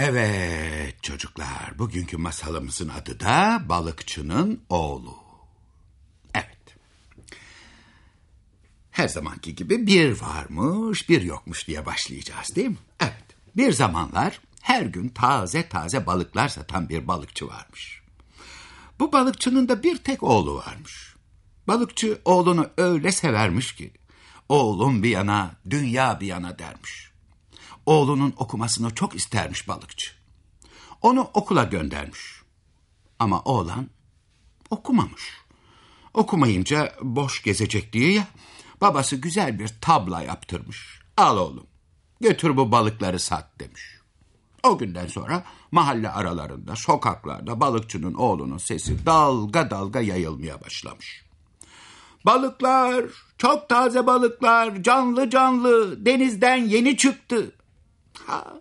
Evet çocuklar, bugünkü masalımızın adı da Balıkçının Oğlu. Evet. Her zamanki gibi bir varmış, bir yokmuş diye başlayacağız değil mi? Evet. Bir zamanlar her gün taze taze balıklar satan bir balıkçı varmış. Bu balıkçının da bir tek oğlu varmış. Balıkçı oğlunu öyle severmiş ki, oğlum bir yana, dünya bir yana dermiş. Oğlunun okumasını çok istermiş balıkçı. Onu okula göndermiş. Ama oğlan okumamış. Okumayınca boş gezecek diye ya, babası güzel bir tabla yaptırmış. Al oğlum, götür bu balıkları sat demiş. O günden sonra mahalle aralarında, sokaklarda balıkçının oğlunun sesi dalga dalga yayılmaya başlamış. Balıklar, çok taze balıklar, canlı canlı, denizden yeni çıktı. Ha.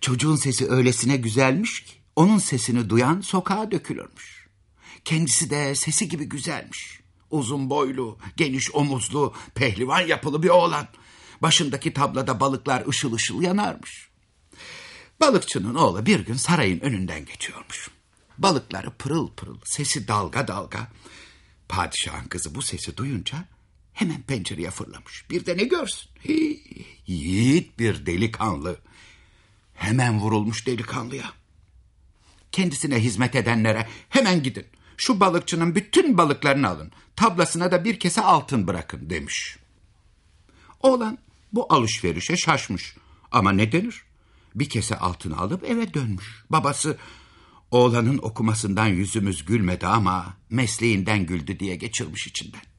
Çocuğun sesi öylesine güzelmiş ki, onun sesini duyan sokağa dökülürmüş. Kendisi de sesi gibi güzelmiş. Uzun boylu, geniş omuzlu, pehlivan yapılı bir oğlan. Başındaki tablada balıklar ışıl ışıl yanarmış. Balıkçının oğlu bir gün sarayın önünden geçiyormuş. Balıkları pırıl pırıl, sesi dalga dalga. Padişahın kızı bu sesi duyunca hemen pencereye fırlamış. Bir de ne görsün? Hii, yiğit bir delikanlı. Hemen vurulmuş delikanlıya. Kendisine hizmet edenlere hemen gidin. Şu balıkçının bütün balıklarını alın. Tablasına da bir kese altın bırakın demiş. Oğlan bu alışverişe şaşmış. Ama ne denir? Bir kese altını alıp eve dönmüş. Babası oğlanın okumasından yüzümüz gülmedi ama mesleğinden güldü diye geçirmiş içinden.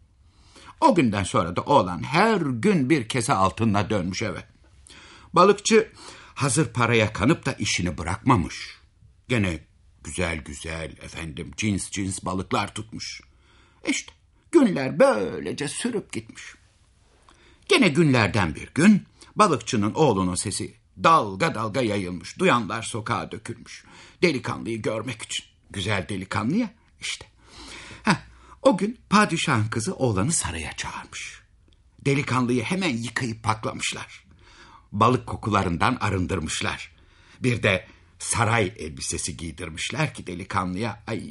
O günden sonra da oğlan her gün bir kese altınla dönmüş eve. Balıkçı hazır paraya kanıp da işini bırakmamış. Gene güzel güzel efendim cins cins balıklar tutmuş. İşte günler böylece sürüp gitmiş. Gene günlerden bir gün balıkçının oğlunun sesi dalga dalga yayılmış. Duyanlar sokağa dökülmüş. Delikanlıyı görmek için. Güzel delikanlı ya işte. O gün padişahın kızı oğlanı saraya çağırmış. Delikanlıyı hemen yıkayıp paklamışlar. Balık kokularından arındırmışlar. Bir de saray elbisesi giydirmişler ki delikanlıya ay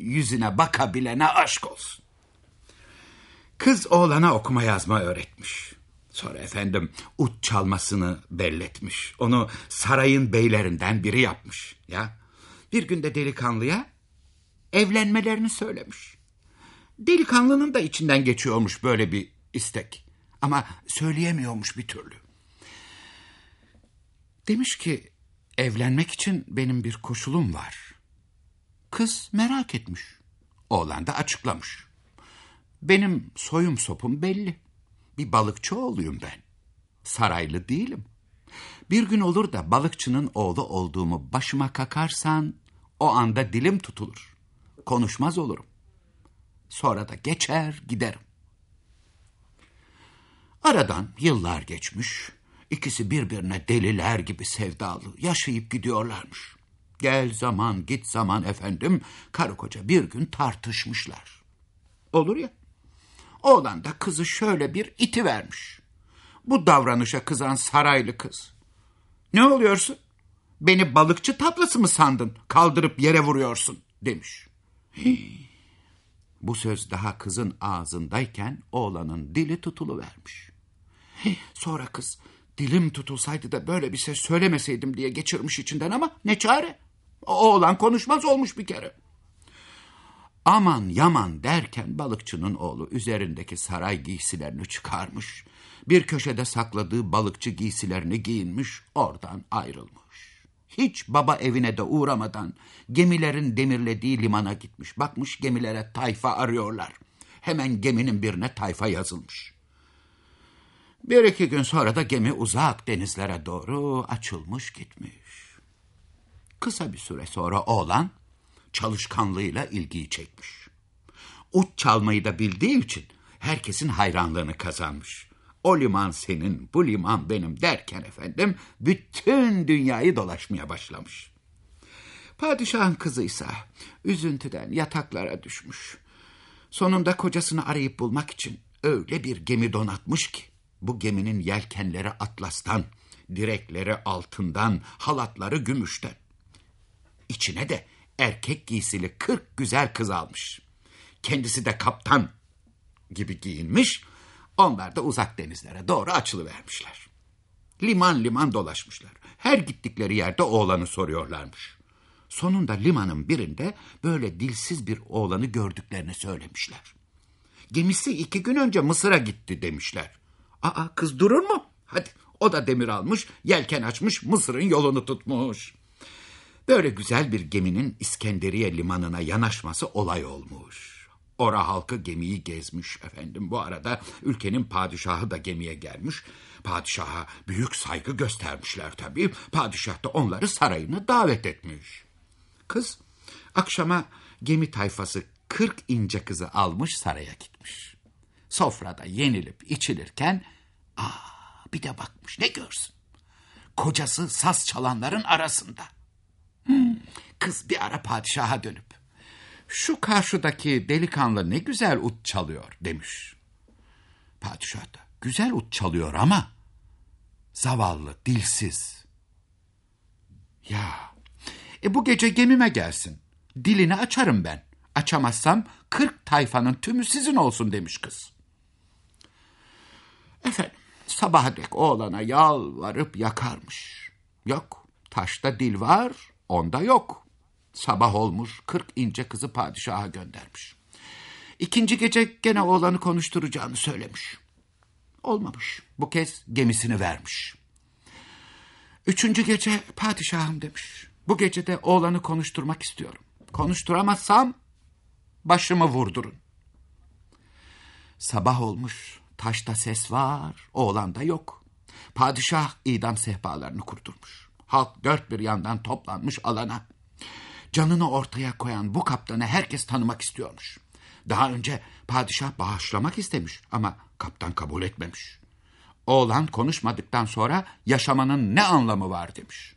yüzüne bakabilene aşk olsun. Kız oğlana okuma yazma öğretmiş. Sonra efendim ut çalmasını belletmiş. Onu sarayın beylerinden biri yapmış. Ya bir günde delikanlıya evlenmelerini söylemiş. Delikanlının da içinden geçiyormuş böyle bir istek. Ama söyleyemiyormuş bir türlü. Demiş ki evlenmek için benim bir koşulum var. Kız merak etmiş. Oğlan da açıklamış. Benim soyum sopum belli. Bir balıkçı oğluyum ben. Saraylı değilim. Bir gün olur da balıkçının oğlu olduğumu başıma kakarsan o anda dilim tutulur. Konuşmaz olurum. Sonra da geçer giderim. Aradan yıllar geçmiş. İkisi birbirine deliler gibi sevdalı yaşayıp gidiyorlarmış. Gel zaman git zaman efendim karı koca bir gün tartışmışlar. Olur ya. Oğlan da kızı şöyle bir iti vermiş. Bu davranışa kızan saraylı kız. Ne oluyorsun? Beni balıkçı tablası mı sandın? Kaldırıp yere vuruyorsun demiş. Hii. Bu söz daha kızın ağzındayken oğlanın dili tutulu vermiş. Sonra kız dilim tutulsaydı da böyle bir şey söylemeseydim diye geçirmiş içinden ama ne çare? Oğlan konuşmaz olmuş bir kere. Aman yaman derken balıkçının oğlu üzerindeki saray giysilerini çıkarmış. Bir köşede sakladığı balıkçı giysilerini giyinmiş, oradan ayrılmış. Hiç baba evine de uğramadan gemilerin demirlediği limana gitmiş. Bakmış gemilere tayfa arıyorlar. Hemen geminin birine tayfa yazılmış. Bir iki gün sonra da gemi uzak denizlere doğru açılmış gitmiş. Kısa bir süre sonra oğlan çalışkanlığıyla ilgiyi çekmiş. Uç çalmayı da bildiği için herkesin hayranlığını kazanmış. O liman senin, bu liman benim derken efendim bütün dünyayı dolaşmaya başlamış. Padişahın kızıysa üzüntüden yataklara düşmüş. Sonunda kocasını arayıp bulmak için öyle bir gemi donatmış ki bu geminin yelkenleri atlastan, Direkleri altından, halatları gümüşten. İçine de erkek giysili kırk güzel kız almış. Kendisi de kaptan gibi giyinmiş. Onlar da uzak denizlere doğru açılıvermişler. Liman liman dolaşmışlar. Her gittikleri yerde oğlanı soruyorlarmış. Sonunda limanın birinde böyle dilsiz bir oğlanı gördüklerini söylemişler. Gemisi iki gün önce Mısır'a gitti demişler. Aa kız durur mu? Hadi o da demir almış, yelken açmış, Mısır'ın yolunu tutmuş. Böyle güzel bir geminin İskenderiye limanına yanaşması olay olmuş. Ora halkı gemiyi gezmiş efendim. Bu arada ülkenin padişahı da gemiye gelmiş. Padişaha büyük saygı göstermişler tabii. Padişah da onları sarayına davet etmiş. Kız akşama gemi tayfası 40 ince kızı almış saraya gitmiş. Sofrada yenilip içilirken aa bir de bakmış ne görsün. Kocası saz çalanların arasında. Hmm, kız bir ara padişaha dönüp şu karşıdaki delikanlı ne güzel ut çalıyor demiş. Padişah da güzel ut çalıyor ama zavallı, dilsiz. Ya e bu gece gemime gelsin. Dilini açarım ben. Açamazsam kırk tayfanın tümü sizin olsun demiş kız. Efendim sabaha dek oğlana yalvarıp yakarmış. Yok taşta dil var onda yok. Sabah olmuş kırk ince kızı padişaha göndermiş. İkinci gece gene oğlanı konuşturacağını söylemiş. Olmamış. Bu kez gemisini vermiş. Üçüncü gece padişahım demiş. Bu gece de oğlanı konuşturmak istiyorum. Konuşturamazsam başımı vurdurun. Sabah olmuş. Taşta ses var, oğlanda yok. Padişah idam sehpalarını kurdurmuş. Halk dört bir yandan toplanmış alana. Canını ortaya koyan bu kaptanı herkes tanımak istiyormuş. Daha önce padişah bağışlamak istemiş ama kaptan kabul etmemiş. Oğlan konuşmadıktan sonra yaşamanın ne anlamı var demiş.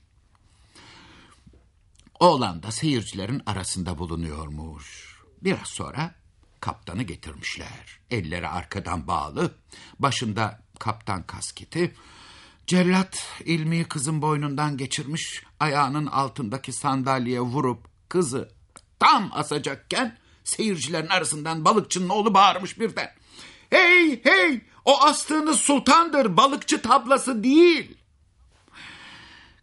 Oğlan da seyircilerin arasında bulunuyormuş. Biraz sonra kaptanı getirmişler. Elleri arkadan bağlı, başında kaptan kasketi. Cellat ilmi kızın boynundan geçirmiş, ayağının altındaki sandalyeye vurup kızı tam asacakken seyircilerin arasından balıkçının oğlu bağırmış birden. Hey hey o astığınız sultandır balıkçı tablası değil.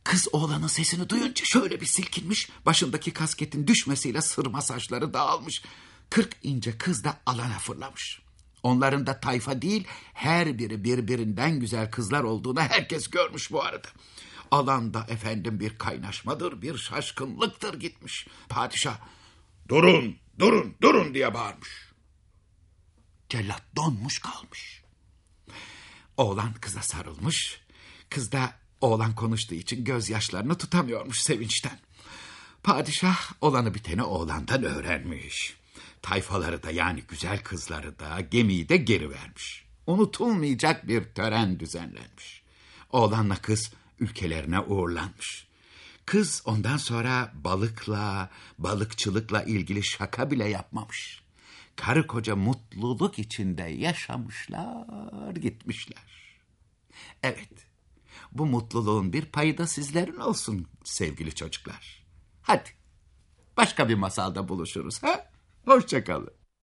Kız oğlanın sesini duyunca şöyle bir silkinmiş, başındaki kasketin düşmesiyle sırma saçları dağılmış. Kırk ince kız da alana fırlamış. Onların da tayfa değil, her biri birbirinden güzel kızlar olduğunu herkes görmüş bu arada. Alanda efendim bir kaynaşmadır, bir şaşkınlıktır gitmiş. Padişah, durun, durun, durun diye bağırmış. Cellat donmuş kalmış. Oğlan kıza sarılmış. Kız da oğlan konuştuğu için gözyaşlarını tutamıyormuş sevinçten. Padişah olanı biteni oğlandan öğrenmiş. Tayfaları da yani güzel kızları da gemiyi de geri vermiş. Unutulmayacak bir tören düzenlenmiş. Oğlanla kız ülkelerine uğurlanmış. Kız ondan sonra balıkla, balıkçılıkla ilgili şaka bile yapmamış. Karı koca mutluluk içinde yaşamışlar, gitmişler. Evet, bu mutluluğun bir payı da sizlerin olsun sevgili çocuklar. Hadi, başka bir masalda buluşuruz ha? Hoşçakalın.